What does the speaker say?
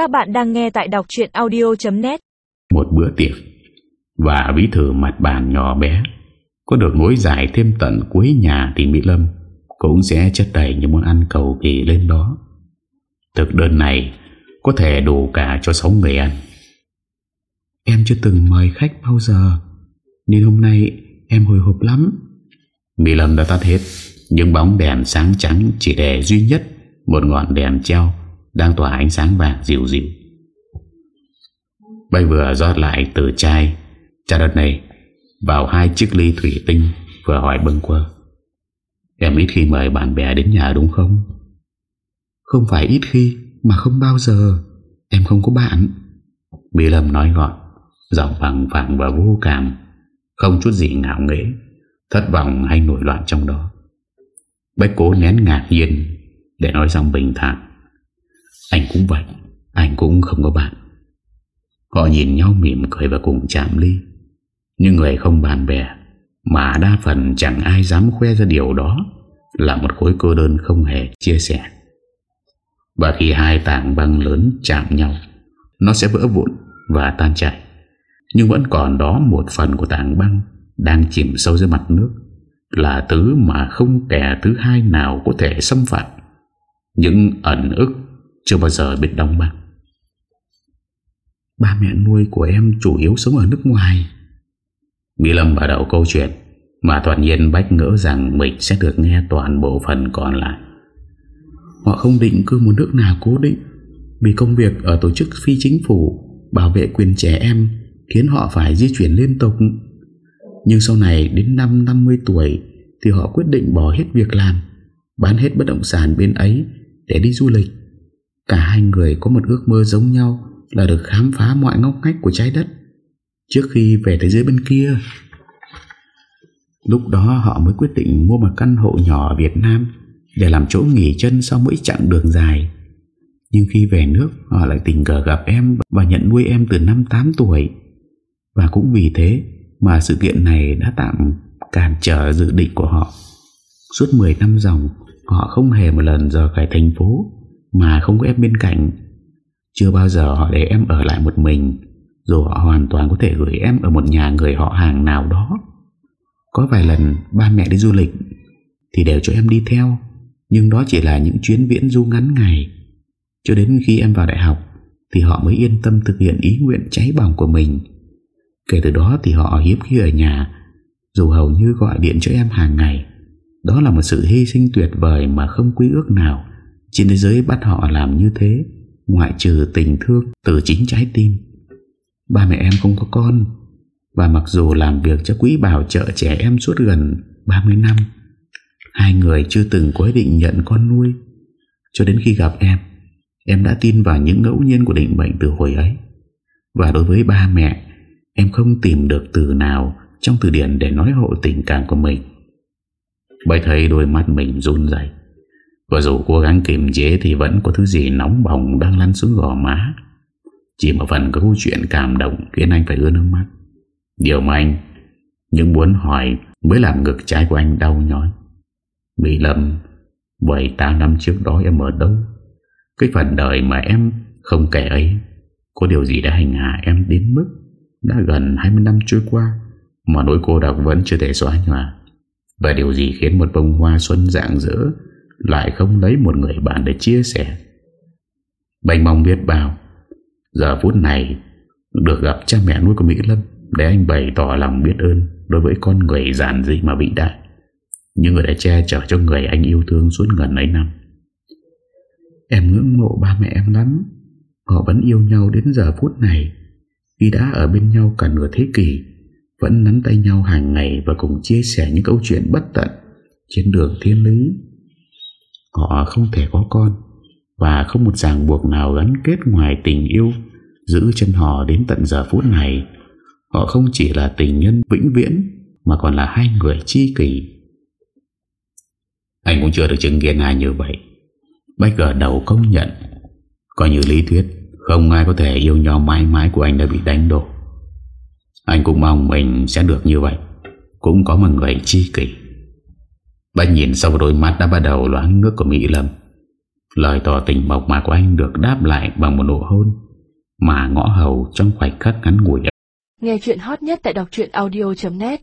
Các bạn đang nghe tại đọc chuyện audio.net Một bữa tiệc, Và bí thử mặt bàn nhỏ bé, Có được nối dài thêm tận cuối nhà thì Mỹ Lâm Cũng sẽ chất đầy những món ăn cầu kỳ lên đó. Thực đơn này Có thể đủ cả cho 6 người ăn. Em chưa từng mời khách bao giờ, Nên hôm nay em hồi hộp lắm. Mỹ Lâm đã tắt hết Những bóng đèn sáng trắng chỉ để duy nhất Một ngọn đèn treo đang tỏa ánh sáng vàng dịu dịu. Bây vừa rót lại từ chai. Trà đất này Vào hai chiếc ly thủy tinh, Vừa hỏi bâng quơ. Em ít khi mời bạn bè đến nhà đúng không? Không phải ít khi, Mà không bao giờ. Em không có bạn. Bi Lâm nói gọn, Giọng bằng phẳng và vô cảm, Không chút gì ngạo nghễ, Thất vọng hay nổi loạn trong đó. Bách cố nén ngạc nhiên, Để nói xong bình thản. Anh cũng vậy, Anh cũng không có bạn. Họ nhìn nhau mỉm cười và cùng chạm ly. Nhưng người không bạn bè Mà đa phần chẳng ai dám khoe ra điều đó Là một khối cô đơn không hề chia sẻ. Và khi hai tảng băng lớn chạm nhau, Nó sẽ vỡ vụn và tan chảy. Nhưng vẫn còn đó một phần của tảng băng Đang chìm sâu dưới mặt nước, Là thứ mà không kẻ thứ hai nào có thể xâm phạm. Những ẩn ức chưa bao giờ biết đóng băng. Ba mẹ nuôi của em chủ yếu sống ở nước ngoài. Mỹ Lâm bắt đầu câu chuyện, Mà toàn nhiên Bách ngỡ rằng Mình sẽ được nghe toàn bộ phần còn lại. Họ không định cư một nước nào cố định, Vì công việc ở tổ chức phi chính phủ, Bảo vệ quyền trẻ em, Khiến họ phải di chuyển liên tục. Nhưng sau này đến năm 50 tuổi Thì họ quyết định bỏ hết việc làm, Bán hết bất động sản bên ấy Để đi du lịch. Cả hai người có một ước mơ giống nhau Là được khám phá mọi ngóc ngách của trái đất. Trước khi về thế giới bên kia, Lúc đó họ mới quyết định mua một căn hộ nhỏ ở Việt Nam Để làm chỗ nghỉ chân sau mỗi chặng đường dài. Nhưng khi về nước, Họ lại tình cờ gặp em Và nhận nuôi em từ năm 8 tuổi. Và cũng vì thế Mà sự kiện này đã tạm cản trở dự định của họ. Suốt 10 năm dòng, Họ không hề một lần rời khỏi thành phố. Mà không có em bên cạnh. Chưa bao giờ họ để em ở lại một mình, Dù họ hoàn toàn có thể gửi em Ở một nhà người họ hàng nào đó. Có vài lần ba mẹ đi du lịch Thì đều cho em đi theo, Nhưng đó chỉ là những chuyến viễn du ngắn ngày. Cho đến khi em vào đại học Thì họ mới yên tâm thực hiện ý nguyện cháy bỏng của mình. Kể từ đó thì họ hiếm khi ở nhà, Dù hầu như gọi điện cho em hàng ngày. Đó là một sự hy sinh tuyệt vời Mà không quý ước nào. Trên thế giới bắt họ làm như thế, Ngoại trừ tình thương từ chính trái tim. Ba mẹ em không có con, Và mặc dù làm việc cho quỹ bảo trợ trẻ em suốt gần 30 năm, Hai người chưa từng có ý định nhận con nuôi. Cho đến khi gặp em Em đã tin vào những ngẫu nhiên của định mệnh từ hồi ấy. Và đối với ba mẹ, Em không tìm được từ nào Trong từ điển để nói hộ tình cảm của mình. Bởi thấy đôi mắt mình run dậy và dù cố gắng kiềm chế Thì vẫn có thứ gì nóng bỏng Đang lăn xuống gò má. Chỉ một phần câu chuyện cảm động Khiến anh phải ưa nước mắt. Điều mà anh Nhưng muốn hỏi Mới làm ngực trái của anh đau nhói. Mỹ Lâm 7-8 năm trước đó em ở đâu? Cái phần đời mà em không kể ấy, Có điều gì đã hành hạ em đến mức Đã gần 20 năm trôi qua Mà nỗi cô độc vẫn chưa thể xóa nhòa? Và điều gì khiến một bông hoa xuân dạng dỡ lại không lấy một người bạn để chia sẻ. Bành mong biết bao, Giờ phút này Được gặp cha mẹ nuôi của Mỹ Lâm Để anh bày tỏ lòng biết ơn Đối với con người giản dị mà vĩ đại, Những người đã che chở cho người anh yêu thương suốt gần ấy năm. Em ngưỡng mộ ba mẹ em lắm, Họ vẫn yêu nhau đến giờ phút này. Khi đã ở bên nhau cả nửa thế kỷ, Vẫn nắm tay nhau hàng ngày Và cùng chia sẻ những câu chuyện bất tận Trên đường thiên lý. Họ không thể có con, Và không một ràng buộc nào gắn kết ngoài tình yêu Giữ chân họ đến tận giờ phút này. Họ không chỉ là tình nhân vĩnh viễn, Mà còn là hai người chi kỷ. Anh cũng chưa được chứng kiến ai như vậy. Bách gờ đầu công nhận. Coi như lý thuyết, Không ai có thể yêu nhau mãi mãi của anh đã bị đánh đổ. Anh cũng mong mình sẽ được như vậy. Cũng có một người chi kỷ. Bà nhìn sau đôi mắt đã bắt đầu loáng nước của Mỹ Lâm. Lời tỏ tình mộc mạc của anh được đáp lại bằng một nụ hôn mà ngõ hầu trong khoảnh khắc ngắn ngủi Nghe chuyện hot nhất tại đọc audio.net